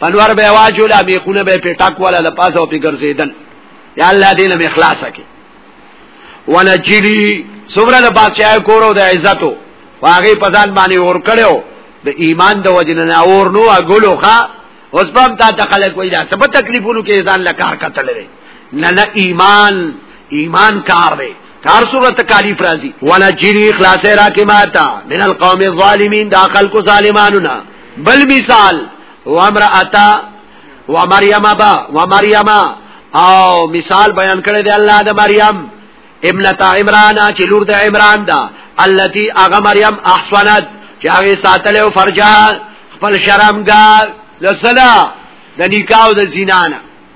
پنور به واجو لا می خونه به پټاک والا لپاسه او پی ګرځیدل یا الله دې له اخلاص کې ونجلی سمره د بادشاہ کورو د عزتو واغې پزان باندې اور کړو د ایمان د وجنه اور نو اګلو ښا اوس په تا ته خلک وای دا سب تکلیفونو کې ځان له کار کتل لري نه نه ایمان ایمان کار دی کار سره تکالیف راځي ولا جری خلاصې راکې ماتا من القوم الظالمین داخل کو ظالمانو نه بل مثال وامراتا ومریم با ومریم او مثال بیان کړی دی الله د مریم ابنتا عمران چې لور د عمران دا التي اغه مریم احسنت چې هغه ساتل او فرجا خپل شرمګا لسلا د نکاح او د زینانه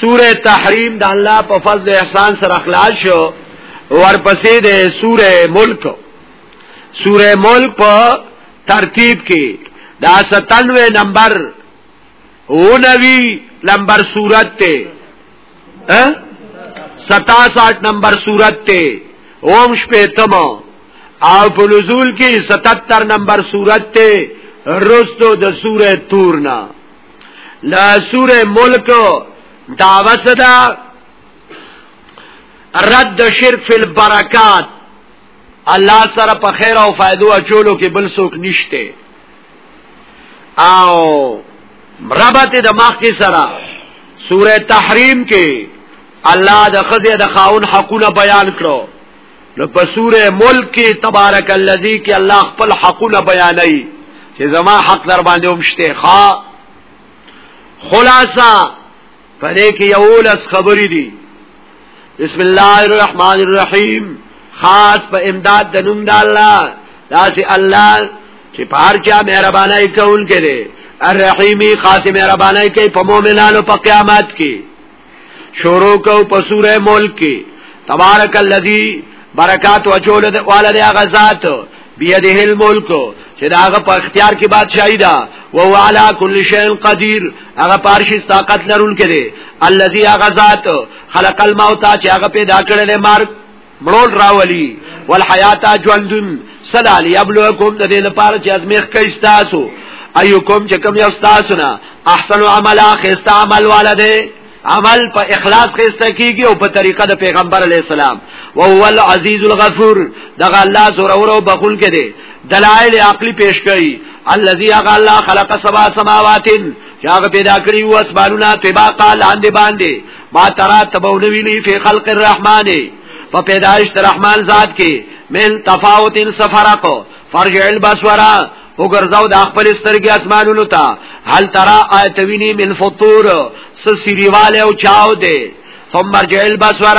سوره تحریم د الله په فضل احسان سره خلاص شو ورپسې د سوره ملک سوره ملک په ترتیب کې دا 97 نمبر او نوی نمبر صورت ته 67 نمبر صورت ته اوم شپه تم او په نزول کې 77 نمبر صورت ته رستو د سوره تور نه لا سوره ملک دعوه صدا رد شرک فی البرکات الله سره په خیر او فائدو اچولو کې بل څوک نشته او ربط د مخ کې سره سوره تحریم کې الله د خزه د خاون حقونه بیان کړو نو په سوره ملک کې تبارک الذی کې الله خپل حقونه بیانوي چې زما حق در باندې ومشته ښا خلاصہ پرې کې یو لس خبرې دي بسم الله الرحمن الرحیم خاص په امداد د نوم د الله داسې الله چې پار چا مهرباني کوونکی دی الرحیمی خاص مهرباني کوي په مؤمنانو په قیامت کې شروع کو په سوره ملک کې تبارک الذی برکات وچول د والد هغه ذات بيده الملک چې داغه په اختیار کې بادشاہي ده او هو علا کل شیء قدیر هغه پارشي طاقت لرونکي دي الذي هغه ذات خلق الموت چې هغه پیدا کړل مرګ مړول راولي والحیات ژوندون سلال یبلوکم د دې لپاره چې ازمیخ کوي تاسو ایوکم چې کوم یو تاسو نه احسن عمل اخست عمل والده عمل په اخلاص خسته کیږي او په طریقه د پیغمبر علی السلام او هو العزیز الغفور دغه الله زور او بخون کې دي دلایل عقلی پیش کړي الذي هغه الله خلق سبا سماوات چې هغه پیدا کړی و اسمانونه تباقا لاندې باندې ما ترا تبو نویلی فی خلق الرحمن په پیدایش الرحمن ذات کې من تفاوت سفرق فرجع البصر وګرځاو د خپل سترګې اسمانونو ته هل ترا آیتوینی من فطور سسریواله او چاو دے ثم مرجع البصر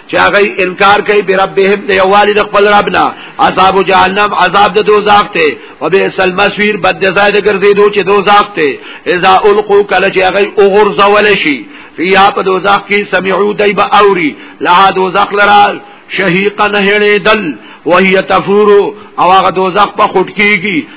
چې هغه انکار کوي پر ربهم د یوالد خپل ربنا عذاب جهنم عذاب د دوزخ ته او به سل مسویر بد ځای د ګرځیدو چې دوزخ ته اذا القو کله چې هغه وګرځول شي فیا په دوزخ کې سمعو دای به اوري لها دوزخ لرا شهیقا هړې دل وهي تفورو او هغه دوزخ په خټ کېږي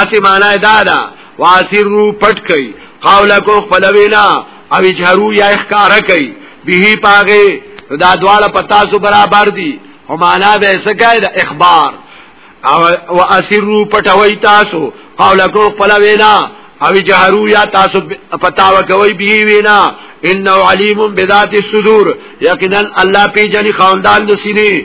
اسی معنی دا دا واسرو پټ کئ قولکو خپل وینا او جهرو یا اخکار کئ به پاغه دا دواله پتا سو برابر دي او معنا به سکه د اخبار او واسرو پټوي تاسو قولکو خپل وینا او جهرو یا تاسو پتاو کوي به وینا انه علیم بذات الصدور یقینا الله پی جن خواندان د سینې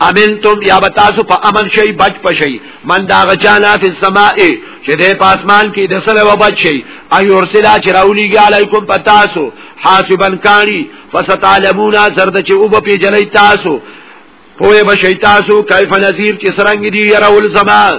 امنتم یا بتاسو په امن شي بچ پشي من دا غچانا فی السماء چې د پاسمان کې د سره و بچ شي ایور سلا چې راولېږي علیکم پتاسو حاسبا کانی فستعلمون سرد چې او په جنې تاسو پوهه بشي تاسو کیف نذیر چې سرنګ دی يرول زمان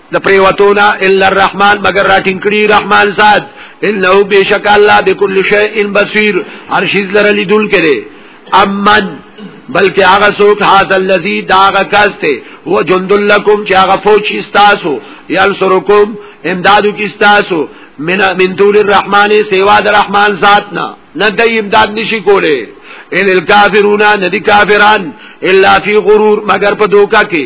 د پریوتونا الا الرحمن مگر راټینګ کړي رحمان ذات انه بشک الله بكل شيء بصير هر شي لرلې دل کړي امن بلکې هغه څوک هاذ الذی داغه کس ته هو جند لکم چې هغه فوج استاسو یلسرکم امدادو کی استاسو من من دون الرحمن سیوا د رحمان ذات نه نه د امداد نشي کوله ان الکافرون ندی کافران الا فی غرور مگر په دوکا کې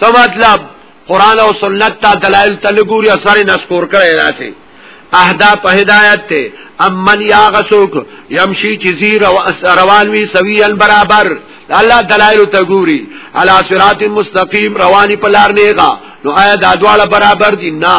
څه مطلب قران او سنت ته دلایل تلګوري اثر نسکور کړي راځي اهدا په هدایت ته امن یا غسوک یمشي چزی روان وی سویل برابر الله دلایل ته ګوري علی صراط مستقیم رواني په لار نیغه نو آیا دا دواړه برابر دي نه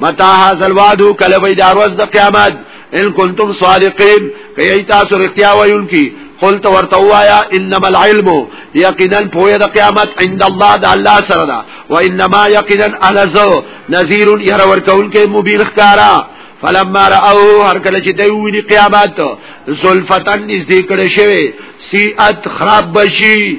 متا هاذ الوعد کله وی د ورځ د قیامت ان کنتم صادقین کای تاسو رښتیا وایونکي قلت ورته وایا انما العلم یقینا پوهه د قیامت عند الله د الله سره ده و انما یقینا انا ذو نذیر ير ورکون کې مبین خکارا فلما راو هر کله چې دوی ویني قیامت زلفتن نږدې کړي شوی سیئت خراب بشي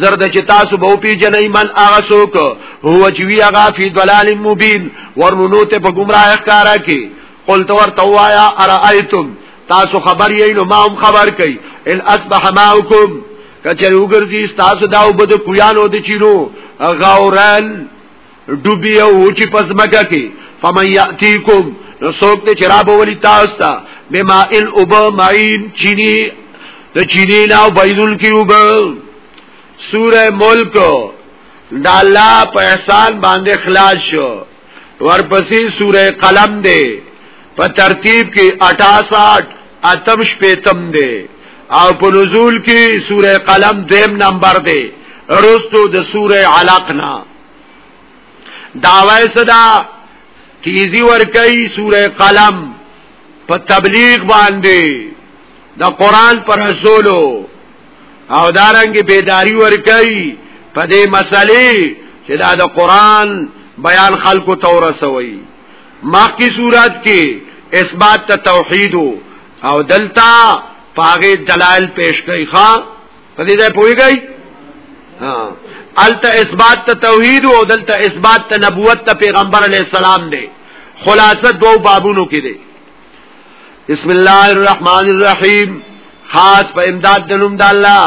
زرد چې تاسو به پیژنې من هغه څوک هو چې وی هغه فی ضلال مبین ورونو ته په گمراه ښکارا کې قلت ورته وایا ارایتم تاسو خبر یې نو ما هم خبر کړي ان اصبح ماؤکم کچې وګرځي تاسو دا وبد کویانو د چینو غاورن ډوبي او چې پس مګه کې فمن یاتیکم نو څوک دې چرابه ولي تاسو ته بما ان وب معین چینی د چینی نه بيدل کې وب سوره ملک دا الله په احسان باندې خلاص شو ورپسې سوره قلم دی په ترتیب کې 68 اتم شپیتم دی او په نزول کې سوره قلم دیم نمبر دی رستو د سوره علق نه دعوی صدا تیزی ورکی سور قلم په تبلیغ باندې د قران پر رسولو او دارنګ بیداری ورکی په دې مسلې چې دا د قران بیان خلکو ته ورسوي مخکې صورت کې اثبات ته توحید او دلتا پاغه دلائل پیش کوي ښا په دې ځای پويږي ها الته اثبات ته توحید او دلته اثبات ته نبوت ته پیغمبر علی السلام دی خلاصه دوو بابونو کې دی بسم الله الرحمن الرحیم خاص په امداد د نوم د الله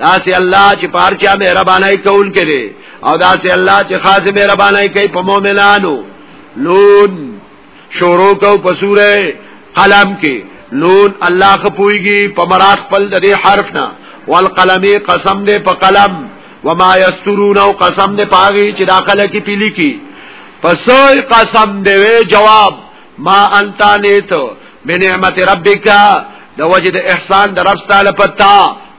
داسې الله چې پارچا مهربانای کول کړي او داسې الله چې خاص مهربانای کوي په مؤمنانو نون شروع کو په سوره قلم کې نون الله خپويږي په مراد خپل د دې حرف نه والقلم قسم دې په قلم وما یسترون او قسم دې پاغي چې داخله کې پیلي کی پس قسم دې جواب ما انت نیت بنعمت ربک د وجه د احسان د رب تعالی پتا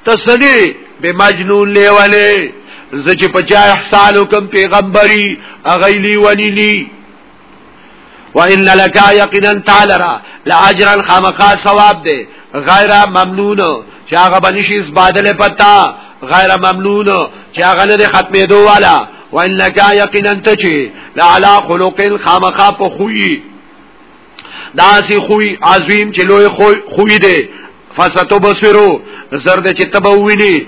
تسنی به مجنون لیواله زچ پچا احسان کوم پیغمبري اغیلی ونیلی وان لك يقينا تعالی را لاجرا خامقا ثواب دی غیر ممنون چې هغه بنشي اسبادل پتا غیر ممنون چې هغه نه ختمې دوه والا وان لك يقينا تچي لعلى خلق خامقا په خوې داسې خوې عظیم چې لوی خوې دی فساتو بصیرو زرد چې تبوینی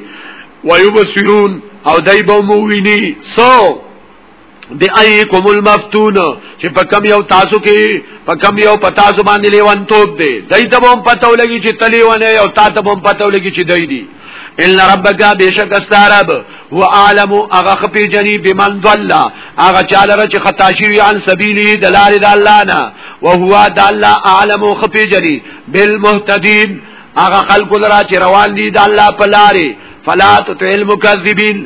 ويبصرون او دای به مو ویني سو بی ایکم المفتون چې په کم یو تاسو کې په کم یو په تاسو باندې لیوان توپ دی دای ته هم پته ولګي چې تلیونه او تا ته هم پته ولګي چې دای دی ان ربک بشک استرب هو عالم اغه خپی جنی بمن ضل اغه چاله چې خطا شي عن سبیلی دلال د الله نه او هو د الله عالم خپی جنی بالمهتدین اغه خلق لرا چې روان دي د الله په لارې فلا تطع المكذبین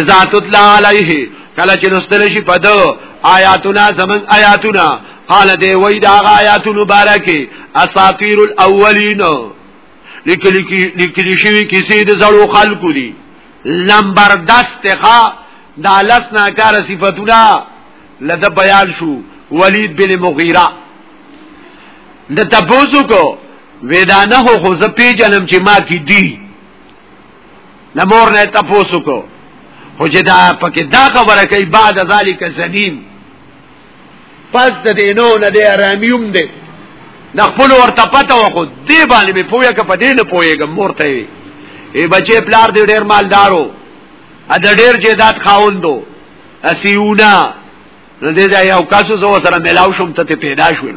اذا تطلع علیه کله چې لستل شي په دو آیاتنا زمن آیاتنا قال دی وای دا آیاتونو بارکه اساطیر الاولین لیکلی شوی کسی د زړو خلکو دی لمبر دستخه دا لس ناکار صفتونه لده بیان شو ولید بن مغیره د تبوزو کو ویدانه خو زپی جنم چې ما کی دی د مور نه تاسو کو خو چې دا پکې دا خبره کوي بعد ذالک زمیم پس د دینو نه دی آرامیوم دی د خپل ورته پته وخو دی باندې به پوهه کې پدې نه پوهېږم مورته وي ای بچي پلار دې ډېر مالدارو ا د ډېر جیدات خاوندو اسیونا نو دې ځای یو کاسو زو سره ملاو شم ته پیدا شول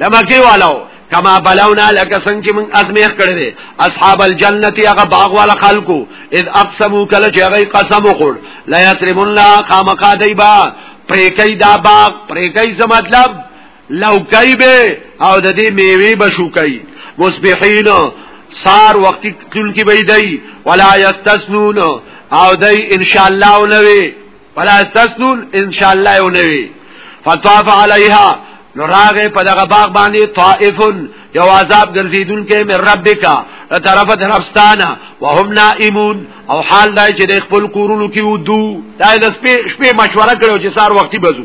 لمکی والو کما بلونا لکه څنګه چې موږ ازمیخ کړی دی اصحاب الجنه هغه باغ والا خلکو اذ اقسمو کله چې هغه قسم وکړ لا یسرمون لا قامقا دیبا پریکای دا باغ پریکای څه مطلب لو کای به او د دې میوه بشو کای مصبحین سار وخت تل کې بيدای ولا یستسنون او دای ان شاء الله ولوي فلا تسنون ان شاء الله یو نوی فطاف علیها نو راغه په دغه باغ باندې طائف یو عذاب ګرځیدون کې مې ربک له طرفه د ربستانه وهم نائمون او حال دای چې د خپل کورونو کې ودو دا د شپې مشوره کړو چې سار وختي بزو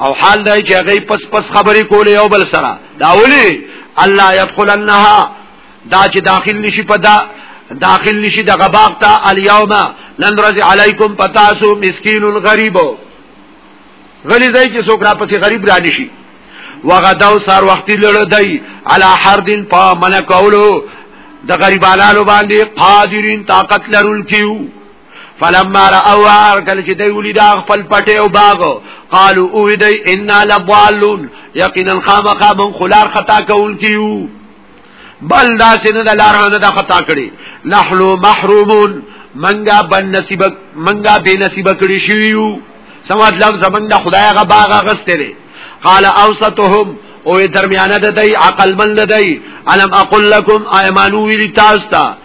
او حال دای چې هغه پس پس خبرې کولې او بل سره دا ولي الله يدخلنها دا چې داخل نشي په دا داخل نشي د غباغ ته اليوم نن ورځ علیکم پتاسو مسکین الغریب غلی ځای چې څوک را پسې غریب را نشي وغداو سار وختي لړ دی علی حردن په من کولو د غریبانو باندې قادرین طاقت لرونکیو فلما راوا هر کله چې دوی ولید خپل پټه او باغ قالو او دی ان لضالون یقینا خامخا من خلار خطا کول کیو بل دا چې نه لارانه دا خطا کړي نحلو محرومون منګه بن نصیب منګه بے نصیب کړي شیو سمات لفظ زمنګ د خدای غ باغ غستره قال اوسطهم او درمیانه د دی عقل من لدی علم اقول لكم ايمانو ویل تاسو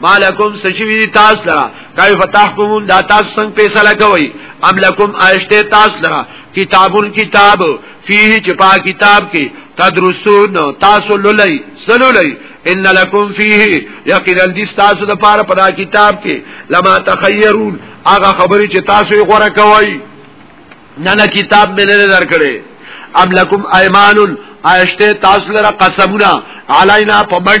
مالکم سچوی دی تاس لرا کیف تحکمون دا تاس سنگ پیسلا کوئی ام لکم آشتے تاس لرا کتابون کتاب فیه چپا کتاب کی تدرسون تاسو للی سلو للی ان لکم فیه یقینا دی تاسو د پاره پدا کتاب کې لما تخیرون هغه خبرې چې تاسو یې غوړه کوي نه نه کتاب مې نه درکړي ام لکم ایمان آیشته تاسو لره قسمونه علینا پمړ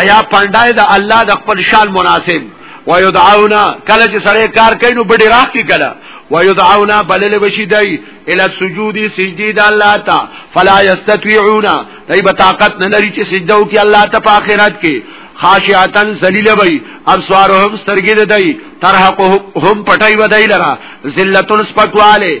ایا پندای د الله د خپل شان مناسب ويدعونا کله چې سړی کار کوي نو بډی راخ کی کله ويدعونا بلل بشي دای ال سجود سجدي د الله تا فلا يستطيعون دای به طاقت نه لري چې سجده وکي الله ته په آخرت کې خاشعتن ذلیل وی ابصارهم سترګې دای ترحقهم پټای ودای لرا ذلتن سپکواله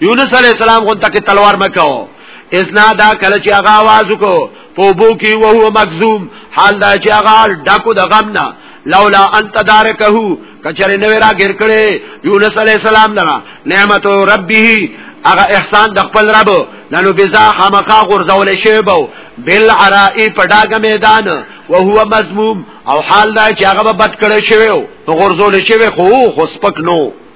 یونس علی السلام غون تک تلوار مکاو اسنا دا کله چې هغه आवाज وکړو په بو کې او هو مخزوم حال دا چې هغه ډاکو د غم نه لولا انت دارکه کچره نو را ګر کړي یونس علی السلام نه نعمت ربه هغه احسان د خپل رب ننو بزا خامخا غرزول شی بو بل عرائی په ډاګه میدان او هو مذموم او حال دا چې هغه بد کړی شوی او غرزول شوی خو خو سپک نو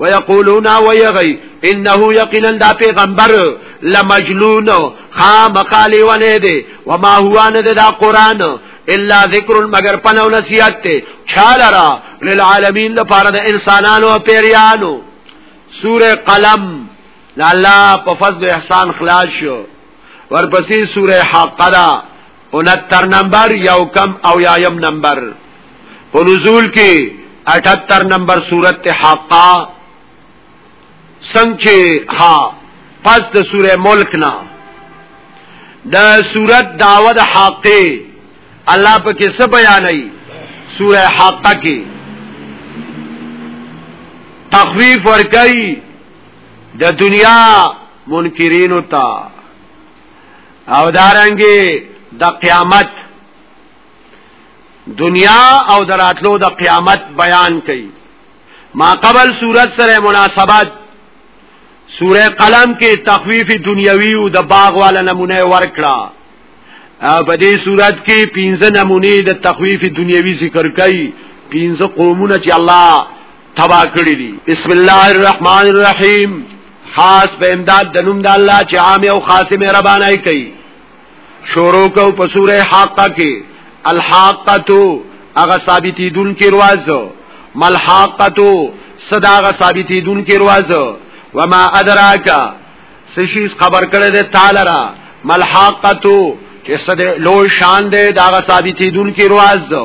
ويقولون ويغي انه يقينا دا پیغمبر لمجنون خامقالی ونه دی وما هو نه دا قران الا ذکر مگر پنو نصیحت ته چالرا للعالمین لپاره د انسانانو او پیریانو سوره قلم لالا په فضل احسان خلاص شو ورپسې سوره حقرا 69 نمبر یو کم او یایم نمبر په نزول کې 78 نمبر صورت حقا څنګه ها پس د سوره ملک نه د صورت داود حقه الله په کې څه بیانای سوره حقه کې تخفیف ورکړي د دنیا منکرین او تا او دارنګي د دا قیامت دنیا او دراتلو د دا قیامت بیان کړي ما قبل صورت سره مناسبت سوره قلم کې تخفیف دنیوي او د باغ والا نمونه ورکړه په دې صورت کې پنځه نمونه د تخفیف دنیوي ذکر کړي پنځه قومونه چې الله تبا کړی دي بسم الله الرحمن الرحیم خاص په امداد د نوم د الله چې عام او خاص مهربانای کوي شروع کو په سوره حاقه کې الحاقه هغه ثابتې دن کې روازو ملحاقه صدا هغه ثابتې دن کې روازو وما ادراک سشیز خبر کړی دی تعالی را ملحاقه چې صد لو شان دی دا هغه ثابتې دن کې روازو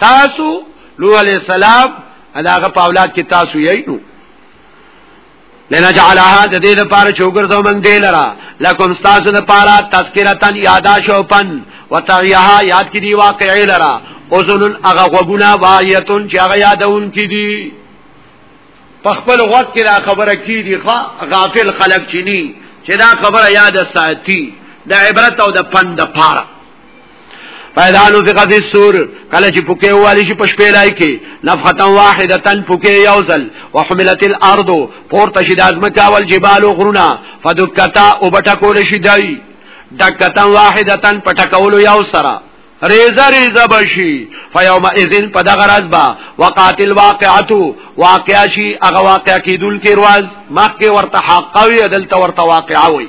تاسو لو علی السلام اداغه په اولاد کې تاسو یې نو لنجعلها د دې لپاره چې وګرځو من دې لرا لکم تاسو لپاره تذکرتن یاداش او پن وتعیها یاد کې دی واقعي لرا اوزن هغه غوګونه وایتون چې هغه یادون کې دي په خپل وخت کې دا خبره کې دي غافل خلق چینی چې دا خبره یاد ساتي د عبرت او د پند لپاره پیدا نو فقه فی السور کله چې پوکې والی شي پشپېلای کې نفخه واحده پوکې یوزل وحملت الارض پورته شي د ازمکه اول جبال او غرونه فدکتا او بټکول شي دای دکتا واحده پټکول یو سره ریزه ریزه بشي فیوم اذن په دغه راز با وقاتل واقعتو واقع شي هغه واقع کیدل کې روز مخکې ورته حق وي دلته ورته واقع وي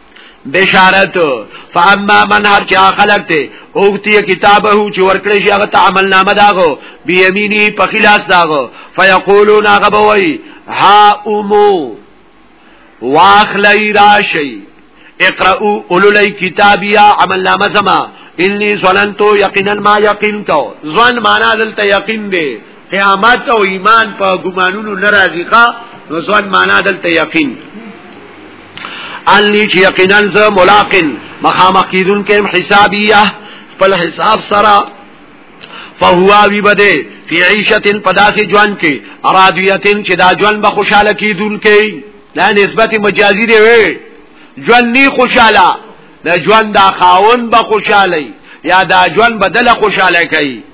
بشارت فاما من هر چا خلق ته اوتی کتابه چې ورکړی شي هغه عمل نامه داغو بيميني په خلاص داغو فيقولون هغه بوي ها امو واخلی راشی اقرأو اولولی کتابیا عمل نامه زما انی ظننتو یقینا ما یقین کو ظن معنا دلته یقین دی قیامت او ایمان په ګمانونو ناراضی ښا نو ځوان معنا دلته یقین انی چې یقینا ز ملاقن مخامخ کیدون کې حسابیه خپل حساب سره فهو وی بده فی عیشتن پداسې ژوند کې ارادیتن چې دا ژوند به خوشاله کیدون کې دا نسبت مجازی دی وی ژوند نی خوشاله دا ژوند دا خاون به خوشاله یا دا ژوند بدله خوشاله کوي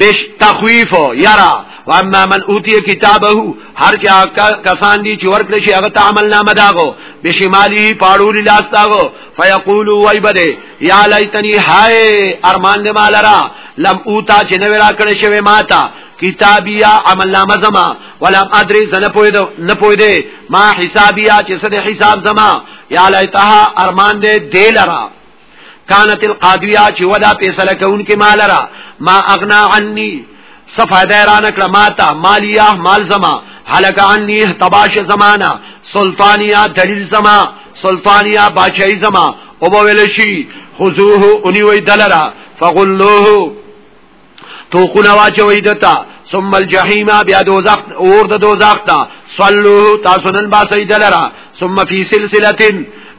بش تخویف یرا واما من اوتی کتابه هر چا کسان دي چې ورکړي شي هغه تعامل نامه داغو بشمالی پاړول لاس داغو فیقول وای بده یا لیتنی هاي ارمان دې مالرا لم اوتا چې نو را کړې شوی ماتا کتابیا عمل نامه زما ولم ادري زنه پوي دو نه پوي دي ما حسابیا چې سره حساب زما یا لیتها ارمان دې دلرا کانت القاضیه چې ودا فیصله کوونکې مال را ما اغنا عني صفایده را نکړه ماتا مالیه مال زما حلق عني تباش زمانہ سلطانیه دلیل زما سلطانیه بادشاہي زما او ویل شي خذوه اني وی دلرا فغلوه توقونه واچوي دتا ثم الجحیم بیا دوزخ اور د دوزخ تا صلو تاسو نن با سیدلرا ثم فی سلسله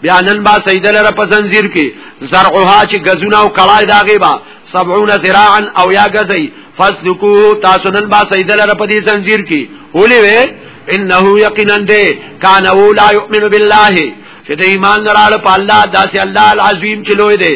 بیا نن با سیدلرا په زنجیر کې زرعها چې غزونه او کړای داغه با 70 ذراعا او یا غزی فسلکو تاسو نن با سیدلرا په دې زنجیر کې ولې وې انه یقینا دې کان او لا یؤمن بالله چې د ایمان لرال په الله داسې الله العظیم چې لوی دی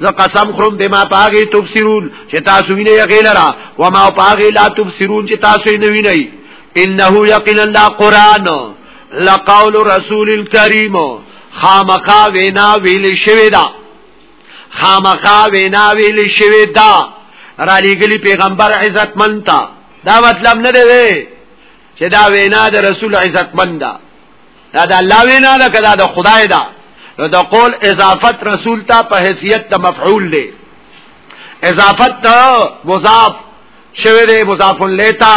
ز قسم خرم بما پاغي تبصرون چې تاسو وینئ غیلرا وما پاغي لا تبصرون چې تاسو یې نه وینئ انه یقینا لا قران لقول رسول الكريم خامخا وینا ویل شوی دا خامخا وینا ویل شوی دا را لګلی پیغمبر عزت منتا دا مطلب نه دی چې دا وینا د رسول عزت مندا دا د الله وینا ده کدا د خدای ده نو د قول اضافت رسول ته په حیثیت د مفعول دی اضافت ته مضاف شوی دی مضاف لیتا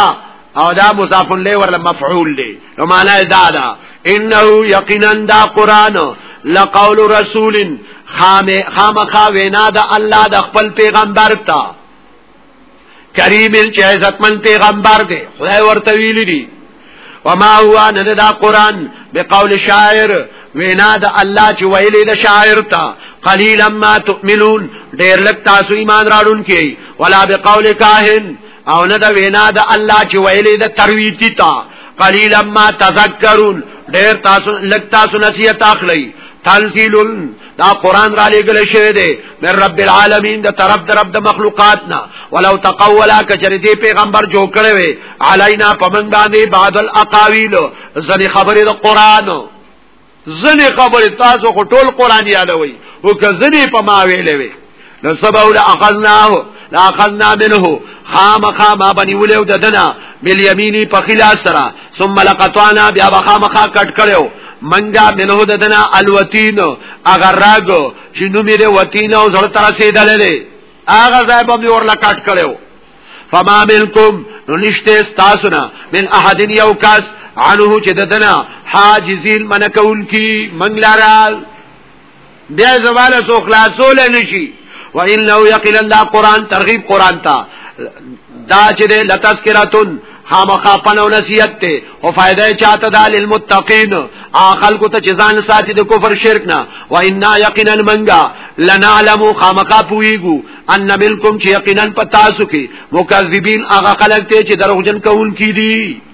او دا مضاف لی ورله مفعول دی نو معنا دا ده انه یقینا دا قران لقول رسول خامخا وینا د الله د خپل پیغمبر ته کریم چې عزتمن پیغمبر دی خدای ورته ویل دي وما هو نه دا قران بقول شاعر وینا د الله چې ویلې د شاعر ته قلیلا ما تؤمنون ډیر لک تاسو ایمان راړون کی ولا بقول کاهن او نه د وینا د الله چې ویلې د ترویتی ته قلیلا ما تذکرون ډیر تاسو لک تاسو نصیحت اخلي تنزیل دا قران را لګل شوی دی من رب العالمین د طرف د رب د مخلوقات نه ولو تقولا کچری دی پیغمبر جو کړی وی علینا پمن باندې بعد الاقاویل ځنی خبره د قران ځنی خبره تاسو خو ټول قران یادوي او که ځنی په ما ویلې وی نو سبا ول اخذناه لا اخذنا منه خام خام بني ولو ددنا بل يميني په خلاص سره ثم لقطانا بیا خام خا کټ کړو منګا منه ددنا الوتين اگر راګو چې نو میره وتين او زړه تر رسیدلې هغه ځای په مور لا کټ کړو فما منکم نو نشته تاسو نه من احد یو کس عنه چې ددنا حاجزین منکون کی منګلارال بیا زمانه سو خلاصول نشي و انه یقین الله قران ترغیب قران تا دا چې د لتذکرتون خامخا پنو نصیحت ته او فائدہ چاته دا للمتقین اخل کو ته جزان ساتي د کفر شرک نه و ان یقینا منغا لنعلم خامخا پویګو ان ملکم چې یقینا پتاسو کې مکذبین هغه خلک ته چې دروغجن کول کی دي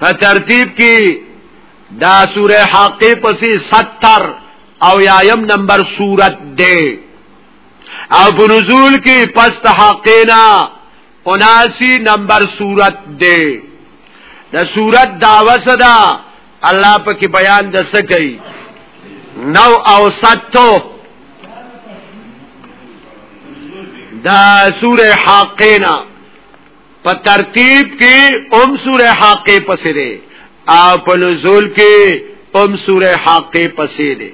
په ترتیب کې دا سوره حاقه پسې 70 او یایم نمبر سورت ده او په نزول کې پس تحقینا 79 نمبر سورت ده د سورت داوا صدا الله په کې بیان د څه کوي نو او ستو دا سوره حاقینا په ترتیب کې ام سوره حاقه پسې ده او په نزول کې ام سوره حاقه پسې ده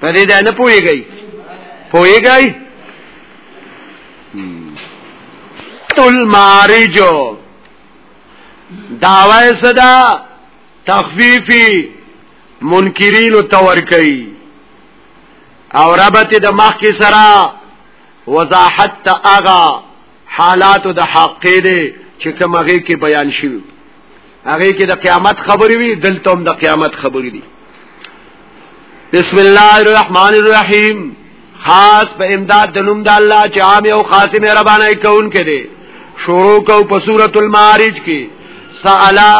په دې ده نه پويږي پويږي تل مارجو دعوی صدا تخفیفی منکرین و تورکی او ربط د مخ کی سرا وضاحت تا اغا حالات د حق دی چې کومه کې بیان شوی هغه کې د قیامت خبرې وي دلته هم د قیامت خبرې دي بسم الله الرحمن الرحیم خاص په امداد د نوم د الله چې عام او خاص مهرباني کوون کړي شروع کو په سورۃ المعارج کې سالا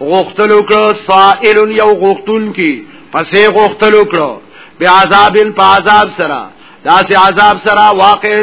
غختلو کړه سائل یو غختون کې پسې غختلو کړه بیا عذاب په عذاب سره داسې عذاب سره واقعا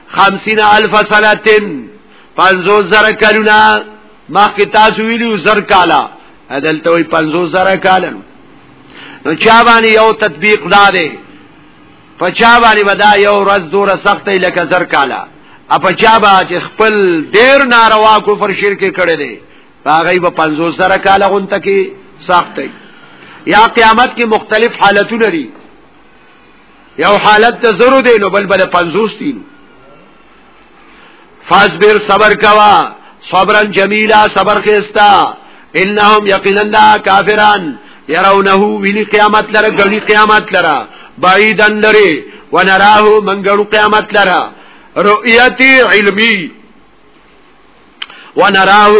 خمسین الف سنتن پنزو زر کلونا مخی تاسو ویلیو زر کالا ادلتوی پنزو زر کالا نو چا باندې یو تطبیق دا دی په چا باندې ودا یو ورځ دوره سختې لکه زر کالا اپ چا با چې خپل ډیر ناروا کفر شرک کړي دي هغه به 50 سره کالا غونته کې سختې یا قیامت کې مختلف حالتونه لري یو حالت ته زرو دی نو بل بل 50 دی فاصبر صبر کوا صبرا جمیلا صبر خستا انهم یقینا کافران يرونه ویلی قیامت لره غنی قیامت لره بعیدن لره ونراه منګړو قیامت لره رؤیت علمی ونراه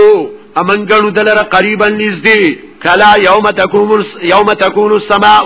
امنګړو دلره قریبا نږدې کلا یوم تکون یوم تکون السماء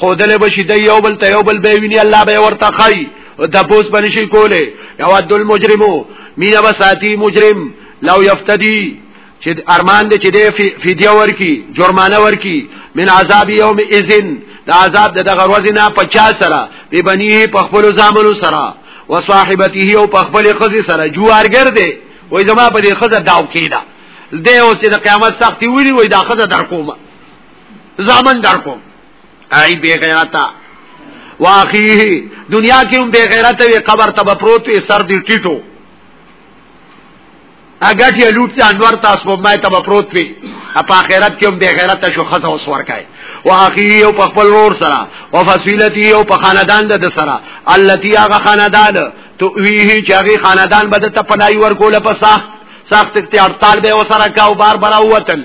خودل بشي د یو بل ته یو بل به ویني الله به ورته خای او د پوس باندې شي کوله یو عدل مجرمو مینا بساتی مجرم لو یفتدی چې ارمان دې چې دې فدیه ورکی جرمانه ورکی من عذاب یوم اذن د عذاب د دغه ورځې نه 50 سره به بنی په خپل زامنو سره وصاحبته او په خپل خزي سره جوارګر دې وای زما په دې خزه داو کیدا دې او چې د قیامت سختي ویلي وای دا خزه در کومه زامن در کوم ای بے غیرتا واخیه دنیا کې هم بے غیرت وي قبر ته پروت وي سر دی ټیټو اګټ یې لوټ ته انور تاسو په مای ته پروت وي په آخرت کې هم بے غیرت شو خزه اوس ورکای واخیه او په خپل ور سره او فصیلتی او په خاندان د سره التی هغه خاندان تو ویه چې هغه خاندان بده ته پنای ورکول په سخت سخت اختیار طالب وسره کاو بار برا وطن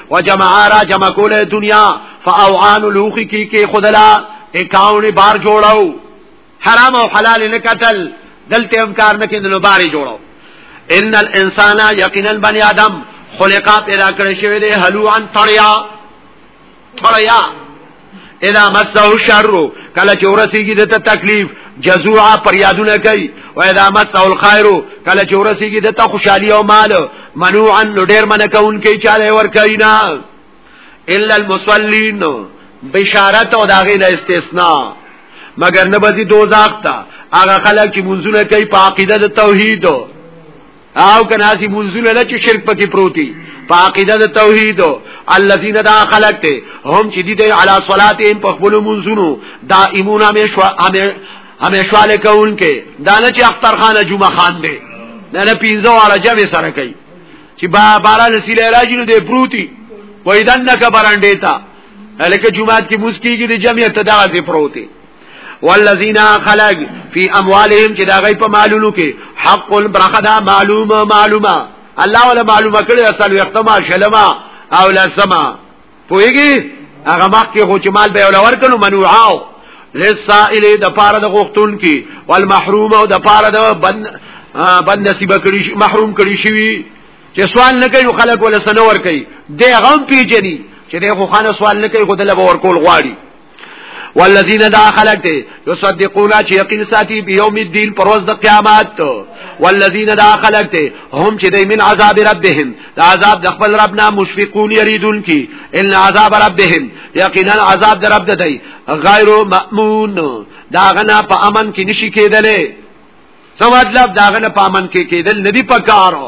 وجمع را جمع کول دنیا فاوعان الوخ کی کی خدلا اکاون بار جوړاو حرام او حلال نه قتل دلته هم کار نه کیندلو باري جوړاو ان الانسان یقینا بنی آدم خلقا پیدا کړی شوی دی هلوعن تړیا تړیا اذا مسه الشر کله چې ورسیږي د تکلیف جزوعا پر یادونه کوي و اذا مسه الخير کله چې ورسیږي د خوشحالي او مال منوعا ډیر منه کوونکی چاله ور کوي نه الا المصلين بشارت او داغه نه استثناء مگر نه بزي دوزاخ تا هغه خلک چې منځونه کوي په عقیده د توحید او کناسی منزول نه چې شرک پکې پروتي په عقیده د توحید الذين دا خلق ته هم چې دي د علی صلاتهم په خپل منزونو دائمون همیشه همیشه له کول کې دا نه چې اختر خان جمعه خان دی نه نه پینځه والا جمع سره کوي چې با بارا لسیله راځي نو دې پروتي وېدنک برانډې تا لکه جمعه کې مسکیږي د جمعیت دغه پروتي والذین خلق فی اموالهم چې دا غي په مالونو کې حق البرخدا معلومه معلومه الله ولا معلومه کړی اصل وختما شلما او لسما پوېږي هغه مخ کې خو چې مال به ولور کړو منوعاو لسائل د پاره د غختون کې والمحروم او د پاره د بن بن نصیب کړي محروم کړي شوی چې سوال نه کوي خلک ولا سنور کوي د غم پیجنی چې دغه خانه سوال نه کوي خدای له ورکول غواړي والذین دا خلق دی یصدقون چې یقین ساتي په یوم الدین پر ورځ د قیامت والذین دا خلق دی هم چې دی من عذاب ربهم دا عذاب د خپل رب نه مشفقون یریدون کی ان عذاب ربهم یقینا عذاب د رب دی غیر مأمون دا غنا په امن کې نشي کېدلې څه مطلب دا غنا په امن کې کېدل ندی پکارو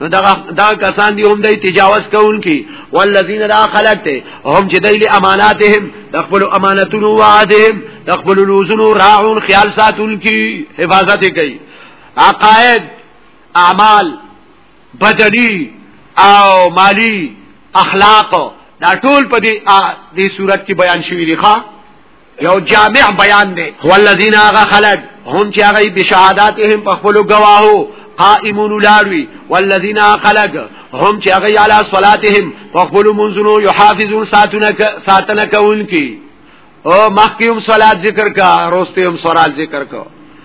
نو دا دا کسان دی هم دی تجاوز کوونکی والذین لا خلقت هم چې دی له اماناتهم تقبل امانتونو وعدهم تقبل الوزن راعون خیال ساتونکی حفاظت کوي عقائد اعمال بدنی او مالی اخلاق دا ټول په دې دې صورت کې بیان شوی دی ښا یو جامع بیان دی هو الذین اغا خلق هم چې هغه بشهاداتهم په خپل گواهو قائمون لاروی والذین خلق هم چې هغه علی صلاتهم په خپل منځونو یحافظون ساتنه ساتنه کوونکی او مخکیم صلات ذکر کا روستیم صلات ذکر کا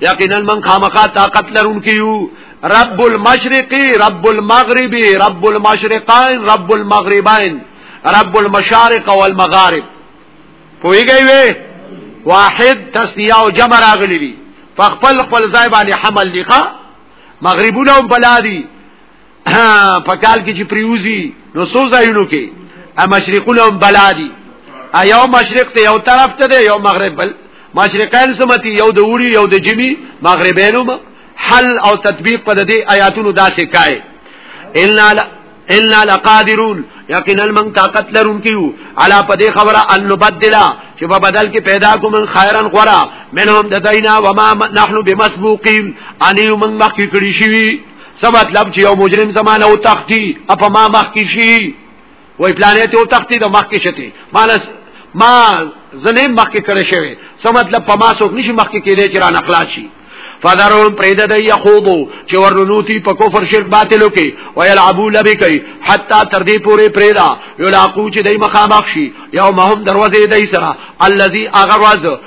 یقینا من خامقا طاقت لرونکیو رب المشرق رب المغرب رب المشرقين رب المغربين رب المشارق والمغارب پویږي وې واحد تسنیه او جمع راغلي فخپل خپل ځای باندې حمل لقا مغربونه هم بلادي په کال کې چې پریوزی نو څو ځایونو کې ا مشرقونه هم بلادي ا یو مشرق ته یو طرف ته دی یو مغرب بل مشرقین سمتی یو د وړي یو د جمی مغربینو حل او تطبیق په دې آیاتونو داسې کای الا الا لقادرون یقینا من طاقت لرون کیو علا په دې خبره ان نبدلا چې په بدل کې پیدا کوم خیرن غورا منهم ددینا وما نحنو بمسبوقین انیو من مخکې کړی شوی څه مطلب چې یو مجرم زمانه او تختی اپ ما مخ کې شي وای پلانې ته او تختی د مخ کې شته مالس ما زنه مخ کې کړه شوی څه مطلب په ما څوک نشي مخ کې کېدای چې را نخلا شي فذرهم پرید د یخوضو چې ورنوتی په کفر شرک باطلو کې ویلعبو لبی کوي حتی تر دې پورې پریدا یلاقو چې دای مخامخ شي یومهم دروازه دای سره الذي اغرز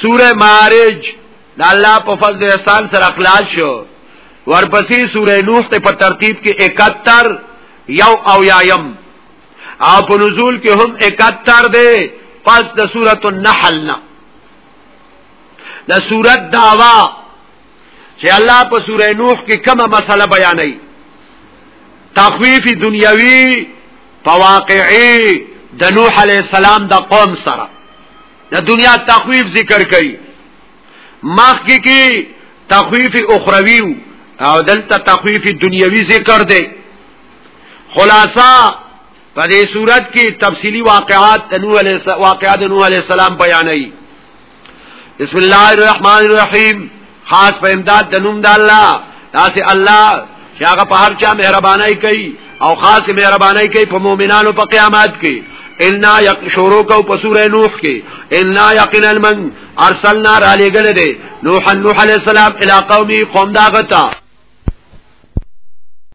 سوره معارج د الله په فضل احسان سره اخلاص شو ورپسې سوره نوح ته په ترتیب کې 71 یو او یایم او په نزول کې هم 71 دی پس د سوره النحل نه د سوره دعوا چې الله په سوره نوح کې کومه مسله بیانوي تخویف دنیوي په واقعي د نوح علی السلام د قوم سره د دنیا تخویف ذکر کړي مخ کې کې تخویف اخروی او دلته تخویف دنیوي ذکر دی خلاصہ په دې صورت کې تفصیلی واقعات نوح علیہ واقعات نوح علیہ السلام بیانوي بسم الله الرحمن الرحیم خاص په امداد د نوم د الله تاسو الله چې هغه په هر چا مهرباني کوي او خاص مهرباني کوي په مؤمنانو په قیامت کې ان یق شروع کو په سوره نوح کې ان یقینا من ارسلنا را لګل دي نوح نوح علیہ السلام الی قومي قوم داغتا